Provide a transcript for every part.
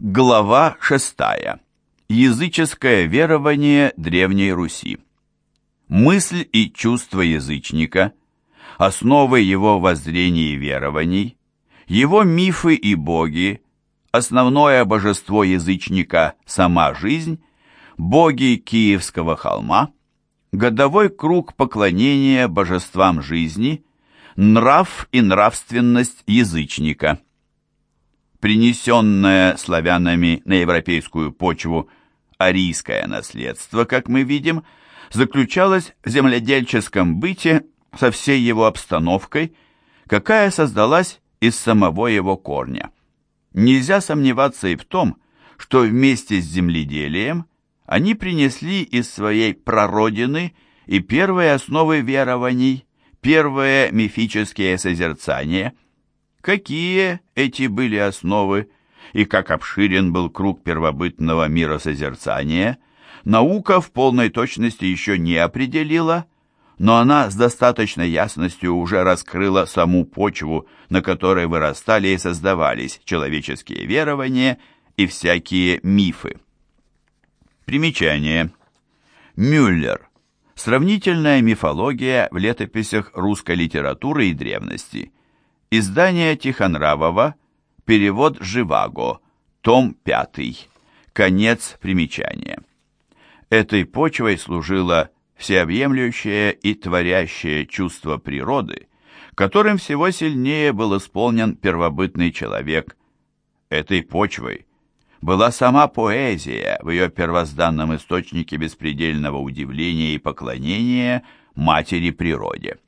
Глава шестая. Языческое верование Древней Руси. Мысль и чувство язычника, основы его воззрений и верований, его мифы и боги, основное божество язычника – сама жизнь, боги Киевского холма, годовой круг поклонения божествам жизни, нрав и нравственность язычника – принесенное славянами на европейскую почву арийское наследство, как мы видим, заключалось в земледельческом быте со всей его обстановкой, какая создалась из самого его корня. Нельзя сомневаться и в том, что вместе с земледелием они принесли из своей прародины и первые основы верований, первые мифические созерцания – какие эти были основы и как обширен был круг первобытного миросозерцания, наука в полной точности еще не определила, но она с достаточной ясностью уже раскрыла саму почву, на которой вырастали и создавались человеческие верования и всякие мифы. Примечание. Мюллер. Сравнительная мифология в летописях русской литературы и древности. Издание Тихонравова, перевод Живаго, том 5, конец примечания. Этой почвой служило всеобъемлющее и творящее чувство природы, которым всего сильнее был исполнен первобытный человек. Этой почвой была сама поэзия в ее первозданном источнике беспредельного удивления и поклонения матери природе.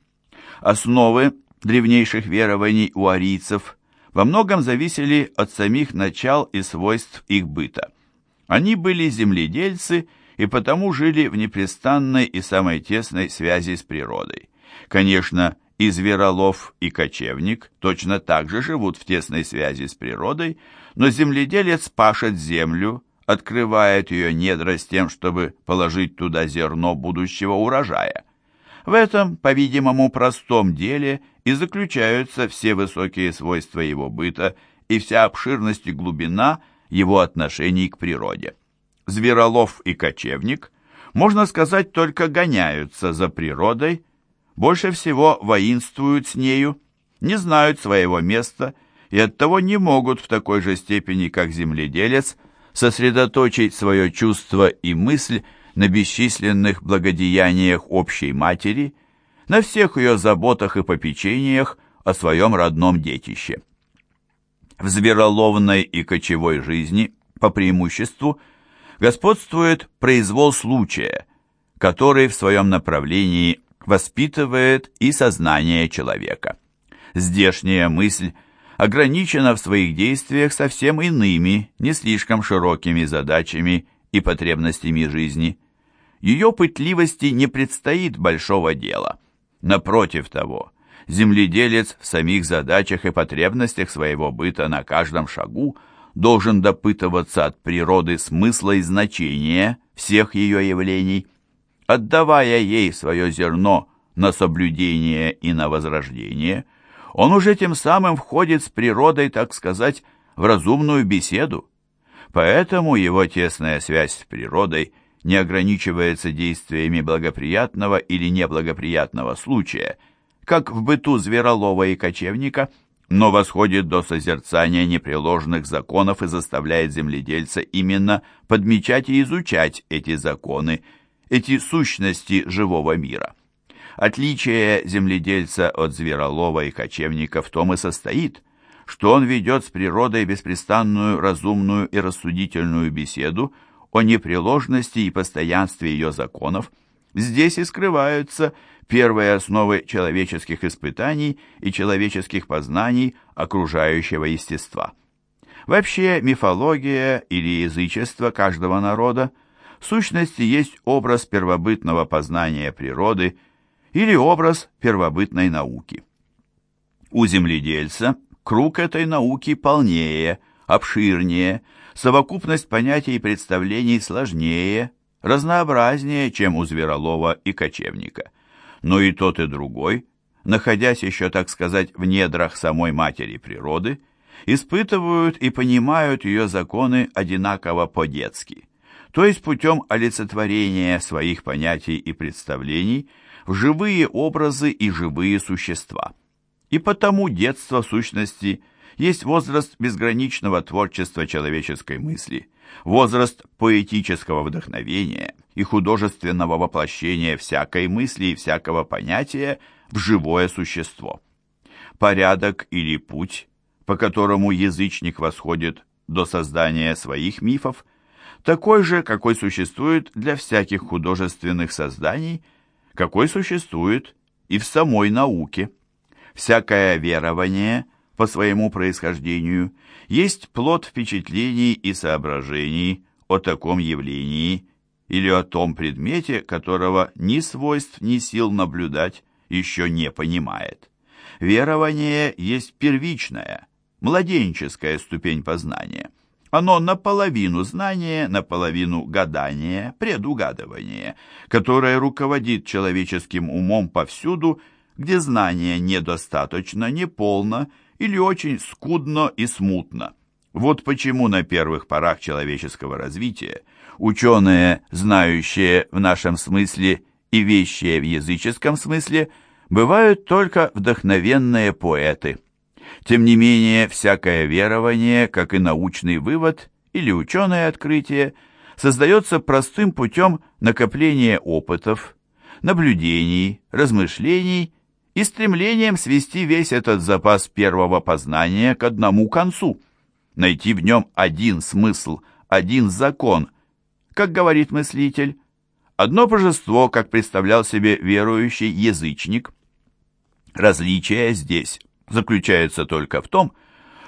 Основы древнейших верований у арийцев во многом зависели от самих начал и свойств их быта. Они были земледельцы и потому жили в непрестанной и самой тесной связи с природой. Конечно, и зверолов, и кочевник точно так же живут в тесной связи с природой, но земледелец пашет землю, открывает ее недра с тем, чтобы положить туда зерно будущего урожая. В этом, по-видимому, простом деле и заключаются все высокие свойства его быта и вся обширность и глубина его отношений к природе. Зверолов и кочевник, можно сказать, только гоняются за природой, больше всего воинствуют с нею, не знают своего места и оттого не могут в такой же степени, как земледелец, сосредоточить свое чувство и мысль на бесчисленных благодеяниях общей матери, на всех ее заботах и попечениях о своем родном детище. В звероловной и кочевой жизни, по преимуществу, господствует произвол случая, который в своем направлении воспитывает и сознание человека. Здешняя мысль ограничена в своих действиях совсем иными, не слишком широкими задачами и потребностями жизни. Ее пытливости не предстоит большого дела. Напротив того, земледелец в самих задачах и потребностях своего быта на каждом шагу должен допытываться от природы смысла и значения всех ее явлений, отдавая ей свое зерно на соблюдение и на возрождение, он уже тем самым входит с природой, так сказать, в разумную беседу. Поэтому его тесная связь с природой не ограничивается действиями благоприятного или неблагоприятного случая, как в быту зверолова и кочевника, но восходит до созерцания непреложных законов и заставляет земледельца именно подмечать и изучать эти законы, эти сущности живого мира. Отличие земледельца от зверолова и кочевника в том и состоит – что он ведет с природой беспрестанную разумную и рассудительную беседу о непреложности и постоянстве ее законов, здесь и скрываются первые основы человеческих испытаний и человеческих познаний окружающего естества. Вообще мифология или язычество каждого народа в сущности есть образ первобытного познания природы или образ первобытной науки. У земледельца – Круг этой науки полнее, обширнее, совокупность понятий и представлений сложнее, разнообразнее, чем у зверолова и кочевника. Но и тот, и другой, находясь еще, так сказать, в недрах самой матери природы, испытывают и понимают ее законы одинаково по-детски, то есть путем олицетворения своих понятий и представлений в живые образы и живые существа. И потому детство в сущности есть возраст безграничного творчества человеческой мысли, возраст поэтического вдохновения и художественного воплощения всякой мысли и всякого понятия в живое существо. Порядок или путь, по которому язычник восходит до создания своих мифов, такой же, какой существует для всяких художественных созданий, какой существует и в самой науке. Всякое верование по своему происхождению есть плод впечатлений и соображений о таком явлении или о том предмете, которого ни свойств, ни сил наблюдать еще не понимает. Верование есть первичная, младенческая ступень познания. Оно наполовину знание, наполовину гадание, предугадывание, которое руководит человеческим умом повсюду, где знание недостаточно, неполно или очень скудно и смутно. Вот почему на первых порах человеческого развития ученые, знающие в нашем смысле и вещие в языческом смысле, бывают только вдохновенные поэты. Тем не менее, всякое верование, как и научный вывод или ученое открытие, создается простым путем накопления опытов, наблюдений, размышлений и стремлением свести весь этот запас первого познания к одному концу, найти в нем один смысл, один закон, как говорит мыслитель, одно божество, как представлял себе верующий язычник. Различие здесь заключается только в том,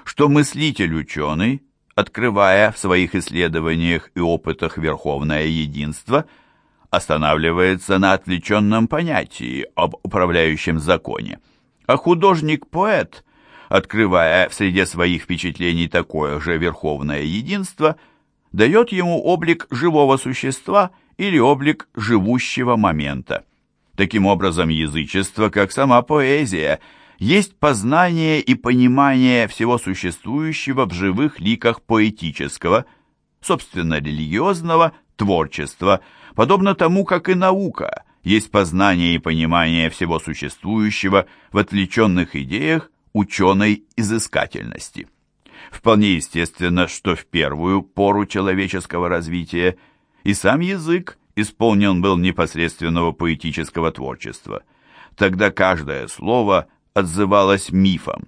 что мыслитель-ученый, открывая в своих исследованиях и опытах верховное единство – останавливается на отвлеченном понятии об управляющем законе. А художник-поэт, открывая в среде своих впечатлений такое же верховное единство, дает ему облик живого существа или облик живущего момента. Таким образом, язычество, как сама поэзия, есть познание и понимание всего существующего в живых ликах поэтического, собственно религиозного, творчества – подобно тому, как и наука, есть познание и понимание всего существующего в отвлеченных идеях ученой изыскательности. Вполне естественно, что в первую пору человеческого развития и сам язык исполнен был непосредственного поэтического творчества. Тогда каждое слово отзывалось мифом,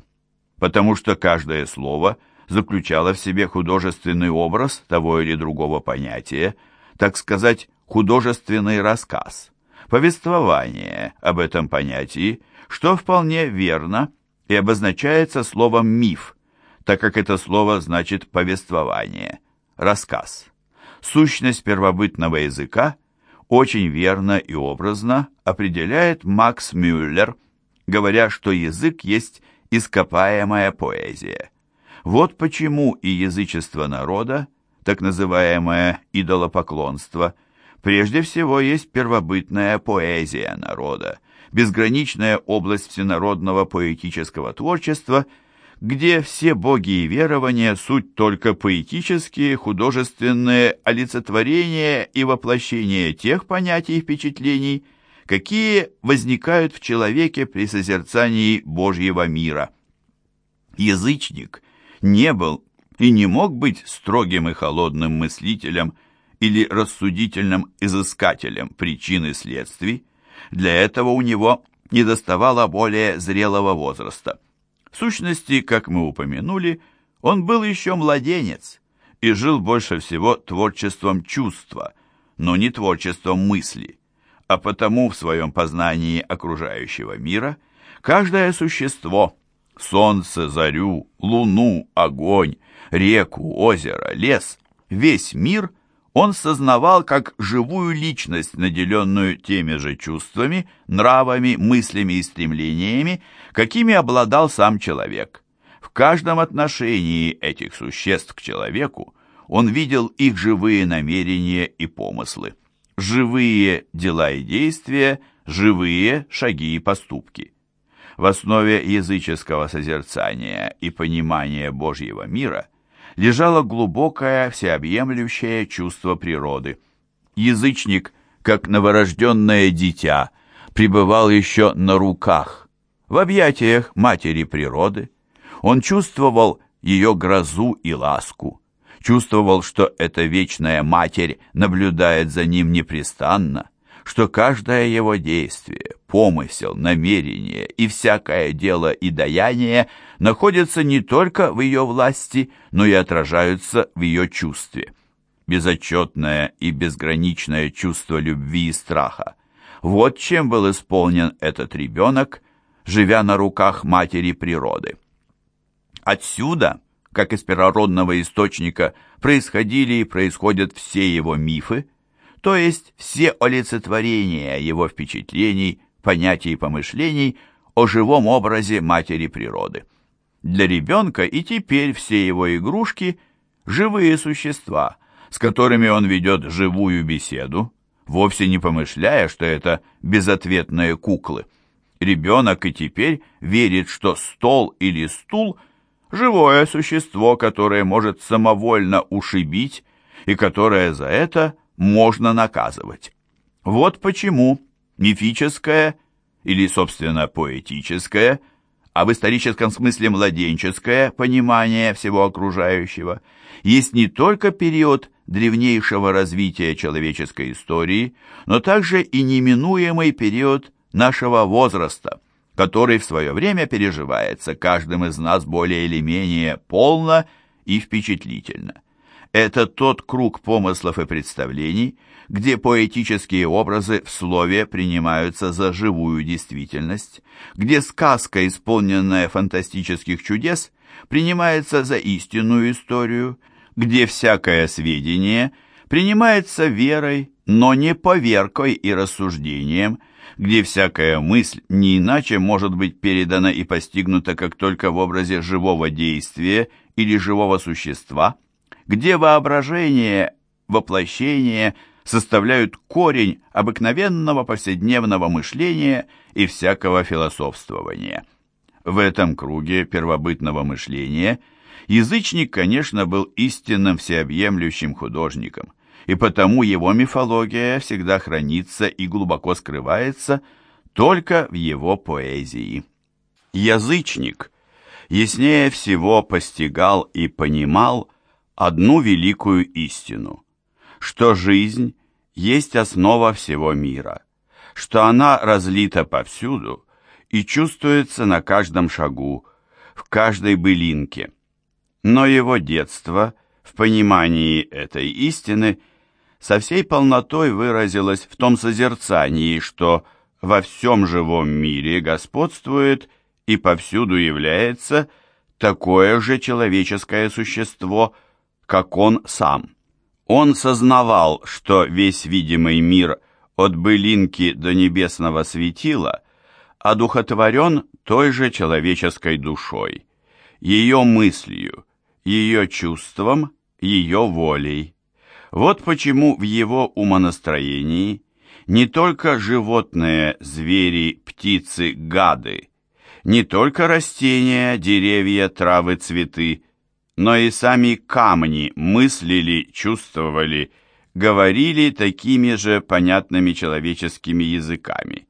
потому что каждое слово заключало в себе художественный образ того или другого понятия, так сказать, художественный рассказ, повествование об этом понятии, что вполне верно и обозначается словом «миф», так как это слово значит «повествование», «рассказ». Сущность первобытного языка очень верно и образно определяет Макс Мюллер, говоря, что язык есть ископаемая поэзия. Вот почему и язычество народа, так называемое идолопоклонство – Прежде всего есть первобытная поэзия народа, безграничная область всенародного поэтического творчества, где все боги и верования суть только поэтические, художественные олицетворения и воплощения тех понятий и впечатлений, какие возникают в человеке при созерцании Божьего мира. Язычник не был и не мог быть строгим и холодным мыслителем или рассудительным изыскателем причин и следствий, для этого у него недоставало более зрелого возраста. В сущности, как мы упомянули, он был еще младенец и жил больше всего творчеством чувства, но не творчеством мысли, а потому в своем познании окружающего мира каждое существо – солнце, зарю, луну, огонь, реку, озеро, лес – весь мир – он сознавал как живую личность, наделенную теми же чувствами, нравами, мыслями и стремлениями, какими обладал сам человек. В каждом отношении этих существ к человеку он видел их живые намерения и помыслы, живые дела и действия, живые шаги и поступки. в основе языческого созерцания и понимания Божьего мира лежало глубокое всеобъемлющее чувство природы. Язычник, как новорожденное дитя, пребывал еще на руках, в объятиях матери природы. Он чувствовал ее грозу и ласку, чувствовал, что эта вечная матерь наблюдает за ним непрестанно, что каждое его действие, помысел, намерение и всякое дело и даяние находятся не только в ее власти, но и отражаются в ее чувстве. Безотчетное и безграничное чувство любви и страха. Вот чем был исполнен этот ребенок, живя на руках матери природы. Отсюда, как из первородного источника, происходили и происходят все его мифы, то есть все олицетворения его впечатлений, понятий и помышлений о живом образе матери природы. Для ребенка и теперь все его игрушки – живые существа, с которыми он ведет живую беседу, вовсе не помышляя, что это безответные куклы. Ребенок и теперь верит, что стол или стул – живое существо, которое может самовольно ушибить и которое за это – можно наказывать. Вот почему мифическое или, собственно, поэтическое, а в историческом смысле младенческое понимание всего окружающего есть не только период древнейшего развития человеческой истории, но также и неминуемый период нашего возраста, который в свое время переживается каждым из нас более или менее полно и впечатлительно. Это тот круг помыслов и представлений, где поэтические образы в слове принимаются за живую действительность, где сказка, исполненная фантастических чудес, принимается за истинную историю, где всякое сведение принимается верой, но не поверкой и рассуждением, где всякая мысль не иначе может быть передана и постигнута как только в образе живого действия или живого существа – где воображение, воплощение составляют корень обыкновенного повседневного мышления и всякого философствования. В этом круге первобытного мышления язычник, конечно, был истинным всеобъемлющим художником, и потому его мифология всегда хранится и глубоко скрывается только в его поэзии. Язычник яснее всего постигал и понимал одну великую истину, что жизнь есть основа всего мира, что она разлита повсюду и чувствуется на каждом шагу, в каждой былинке. Но его детство в понимании этой истины со всей полнотой выразилось в том созерцании, что во всем живом мире господствует и повсюду является такое же человеческое существо – как он сам. Он сознавал, что весь видимый мир от былинки до небесного светила одухотворен той же человеческой душой, ее мыслью, ее чувством, ее волей. Вот почему в его умонастроении не только животные, звери, птицы, гады, не только растения, деревья, травы, цветы, но и сами камни мыслили, чувствовали, говорили такими же понятными человеческими языками.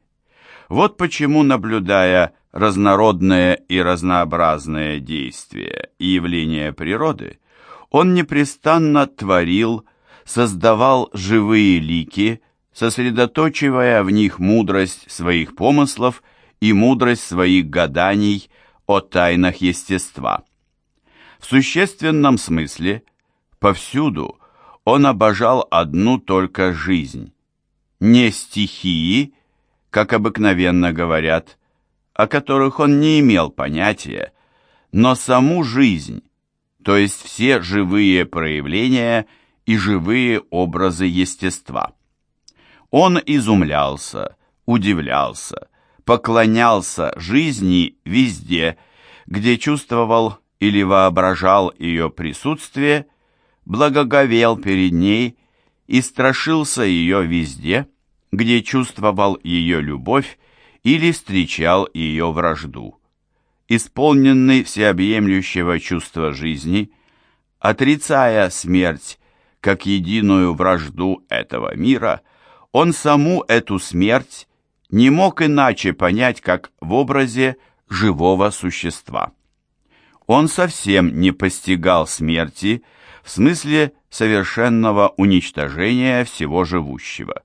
Вот почему, наблюдая разнородные и разнообразные действия и явления природы, он непрестанно творил, создавал живые лики, сосредоточивая в них мудрость своих помыслов и мудрость своих гаданий о тайнах естества. В существенном смысле, повсюду он обожал одну только жизнь. Не стихии, как обыкновенно говорят, о которых он не имел понятия, но саму жизнь, то есть все живые проявления и живые образы естества. Он изумлялся, удивлялся, поклонялся жизни везде, где чувствовал или воображал ее присутствие, благоговел перед ней и страшился ее везде, где чувствовал ее любовь или встречал ее вражду. Исполненный всеобъемлющего чувства жизни, отрицая смерть как единую вражду этого мира, он саму эту смерть не мог иначе понять, как в образе живого существа. Он совсем не постигал смерти в смысле совершенного уничтожения всего живущего.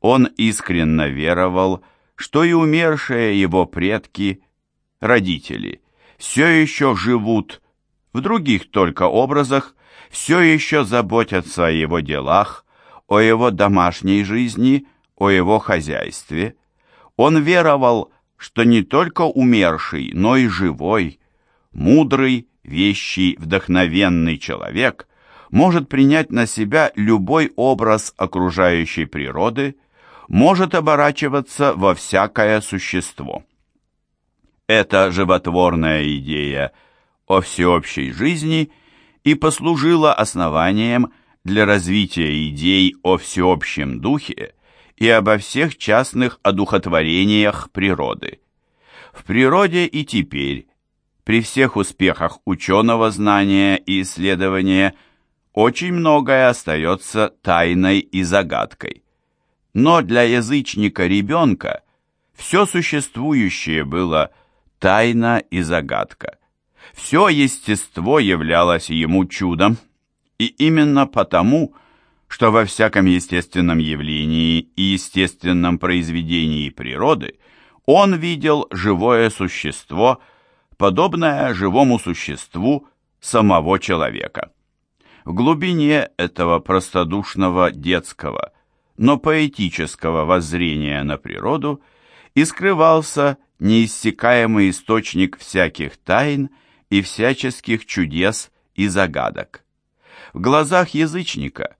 Он искренне веровал, что и умершие его предки, родители, все еще живут в других только образах, все еще заботятся о его делах, о его домашней жизни, о его хозяйстве. Он веровал, что не только умерший, но и живой, мудрый, вещий, вдохновенный человек может принять на себя любой образ окружающей природы, может оборачиваться во всякое существо. Эта животворная идея о всеобщей жизни и послужила основанием для развития идей о всеобщем духе и обо всех частных одухотворениях природы. В природе и теперь при всех успехах ученого знания и исследования очень многое остается тайной и загадкой. Но для язычника-ребенка все существующее было тайна и загадка. Все естество являлось ему чудом, и именно потому, что во всяком естественном явлении и естественном произведении природы он видел живое существо – подобное живому существу самого человека. В глубине этого простодушного детского, но поэтического воззрения на природу и скрывался неиссякаемый источник всяких тайн и всяческих чудес и загадок. В глазах язычника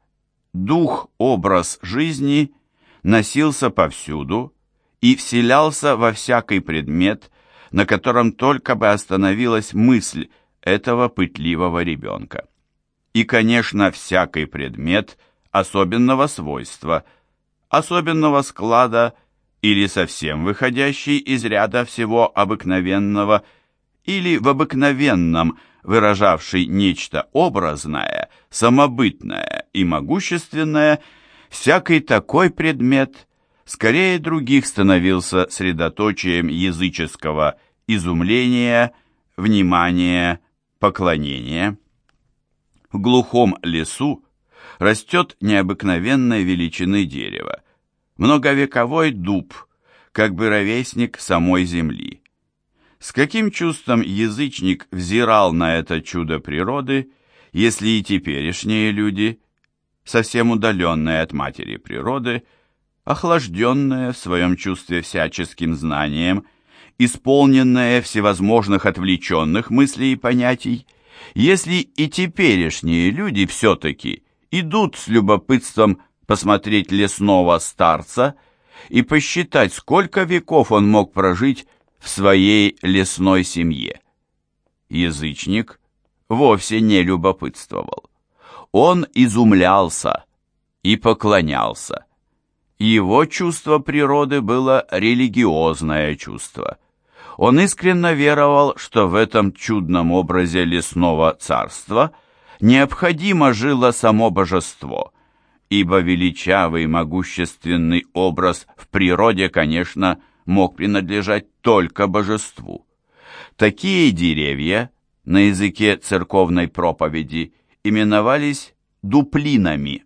дух-образ жизни носился повсюду и вселялся во всякий предмет на котором только бы остановилась мысль этого пытливого ребенка. И, конечно, всякий предмет особенного свойства, особенного склада или совсем выходящий из ряда всего обыкновенного, или в обыкновенном выражавший нечто образное, самобытное и могущественное, всякий такой предмет скорее других становился средоточием языческого изумления, внимания, поклонения. В глухом лесу растет необыкновенной величины дерево, многовековой дуб, как бы ровесник самой земли. С каким чувством язычник взирал на это чудо природы, если и теперешние люди, совсем удаленные от матери природы, охлажденные в своем чувстве всяческим знанием, исполненные всевозможных отвлеченных мыслей и понятий, если и теперешние люди все-таки идут с любопытством посмотреть лесного старца и посчитать, сколько веков он мог прожить в своей лесной семье. Язычник вовсе не любопытствовал. Он изумлялся и поклонялся. Его чувство природы было религиозное чувство. Он искренне веровал, что в этом чудном образе лесного царства необходимо жило само божество, ибо величавый могущественный образ в природе, конечно, мог принадлежать только божеству. Такие деревья на языке церковной проповеди именовались дуплинами.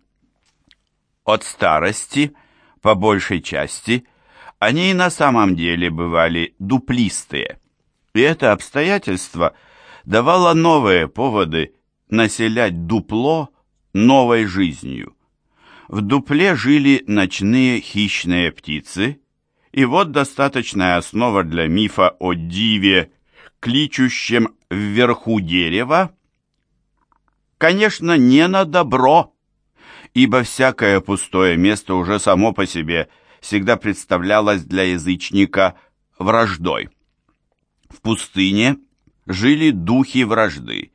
От старости – по большей части, они и на самом деле бывали дуплистые. И это обстоятельство давало новые поводы населять дупло новой жизнью. В дупле жили ночные хищные птицы, и вот достаточная основа для мифа о диве, кличущем вверху дерева. Конечно, не на добро, ибо всякое пустое место уже само по себе всегда представлялось для язычника враждой. В пустыне жили духи вражды.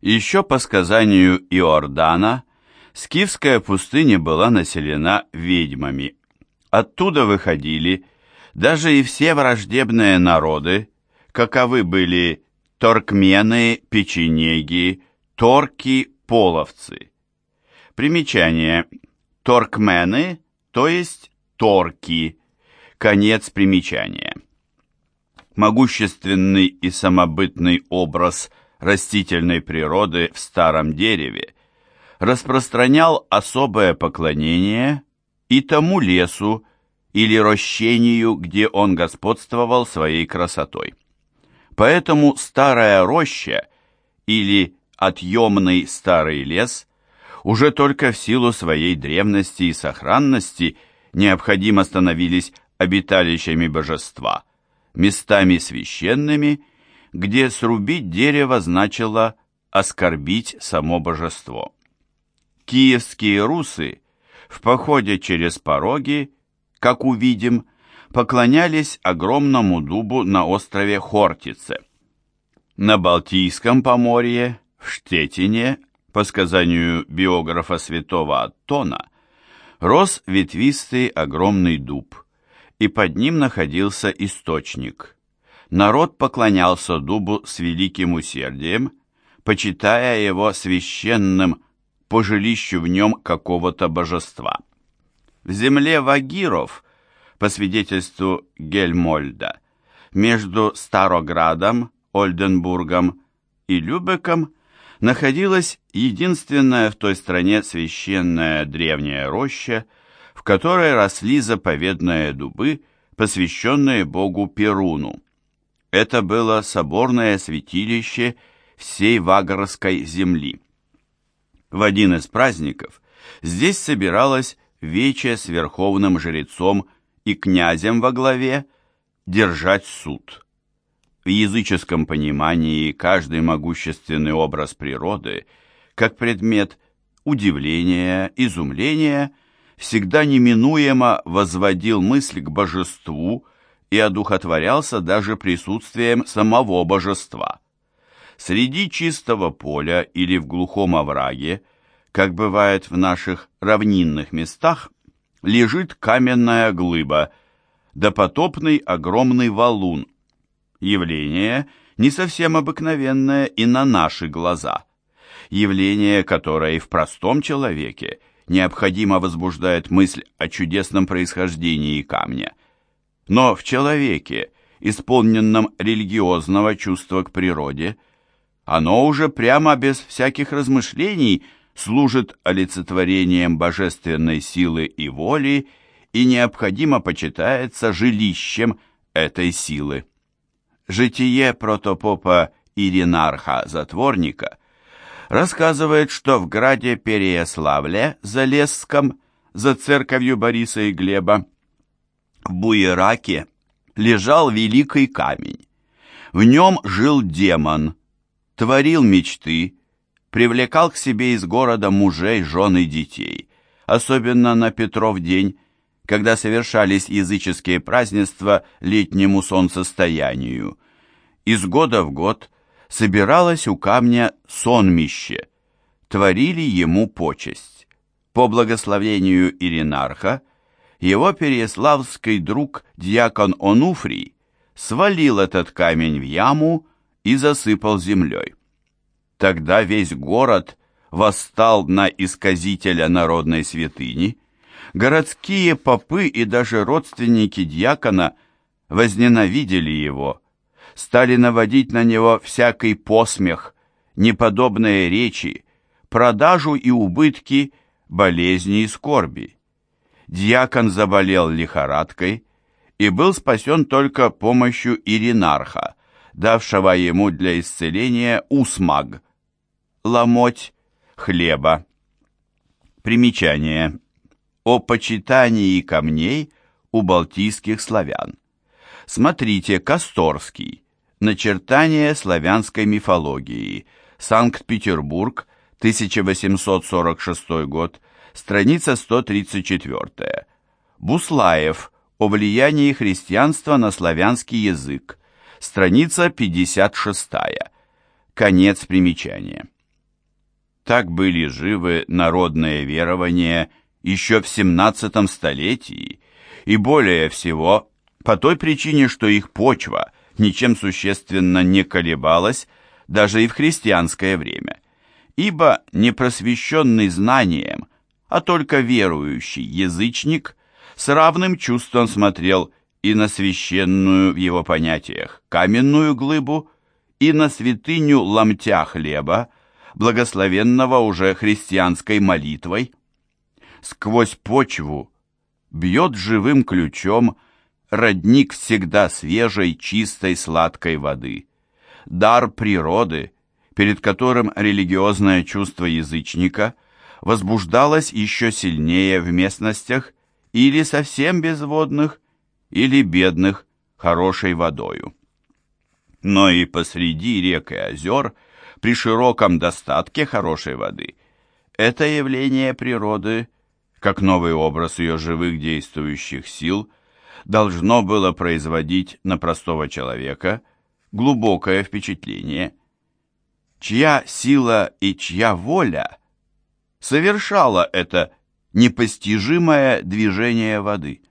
Еще по сказанию Иордана, скифская пустыня была населена ведьмами. Оттуда выходили Даже и все враждебные народы, каковы были торкмены, печенеги, торки, половцы. Примечание. Торкмены, то есть торки. Конец примечания. Могущественный и самобытный образ растительной природы в старом дереве распространял особое поклонение и тому лесу или рощению, где он господствовал своей красотой. Поэтому старая роща или отъемный старый лес уже только в силу своей древности и сохранности необходимо становились обиталищами божества, местами священными, где срубить дерево значило оскорбить само божество. Киевские русы в походе через пороги, как увидим, поклонялись огромному дубу на острове Хортице. На Балтийском поморье, в Штетине, по сказанию биографа святого Аттона, рос ветвистый огромный дуб, и под ним находился источник. Народ поклонялся дубу с великим усердием, почитая его священным по жилищу в нем какого-то божества. В земле вагиров, по свидетельству Гельмольда, между Староградом, Ольденбургом и Любеком находилась единственная в той стране священная древняя роща, в которой росли заповедные дубы, посвященные богу Перуну. Это было соборное святилище всей Вагорской земли. В один из праздников здесь собиралась вече с верховным жрецом и князем во главе держать суд. В языческом понимании каждый могущественный образ природы, как предмет удивления, изумления, всегда неминуемо возводил мысль к божеству и одухотворялся даже присутствием самого божества. Среди чистого поля или в глухом овраге, как бывает в наших равнинных местах, лежит каменная глыба, допотопный огромный валун. Явление не совсем обыкновенное и на наши глаза. Явление, которое и в простом человеке необходимо возбуждает мысль о чудесном происхождении камня. Но в человеке, исполненном религиозного чувства к природе, оно уже прямо без всяких размышлений служит олицетворением божественной силы и воли и необходимо почитается жилищем этой силы. Житие протопопа Иринарха-затворника рассказывает, что в граде Переяславле, Залесском, за церковью Бориса и Глеба, в Буераке лежал великий камень. В нем жил демон, творил мечты, привлекал к себе из города мужей, жен и детей, особенно на Петров день, когда совершались языческие празднества летнему солнцестоянию. Из года в год собиралось у камня сонмище, творили ему почесть. По благословению Иринарха, его переславский друг дьякон Онуфрий свалил этот камень в яму и засыпал землей. Тогда весь город восстал на исказителя народной святыни, городские попы и даже родственники дьякона возненавидели его, стали наводить на него всякий посмех, неподобные речи, продажу и убытки, болезни и скорби. Дьякон заболел лихорадкой и был спасен только помощью Иринарха, давшего ему для исцеления усмаг, ломоть хлеба. Примечание. О почитании камней у балтийских славян. Смотрите Косторский. Начертание славянской мифологии. Санкт-Петербург, 1846 год, страница 134. Буслаев. О влиянии христианства на славянский язык страница 56, конец примечания. Так были живы народные верования еще в 17 столетии и более всего по той причине, что их почва ничем существенно не колебалась даже и в христианское время, ибо непросвещенный знанием, а только верующий язычник с равным чувством смотрел и на священную в его понятиях каменную глыбу, и на святыню ломтя хлеба, благословенного уже христианской молитвой. Сквозь почву бьет живым ключом родник всегда свежей, чистой, сладкой воды. Дар природы, перед которым религиозное чувство язычника возбуждалось еще сильнее в местностях или совсем безводных, или бедных хорошей водою. Но и посреди рек и озер, при широком достатке хорошей воды, это явление природы, как новый образ ее живых действующих сил, должно было производить на простого человека глубокое впечатление, чья сила и чья воля совершала это непостижимое движение воды.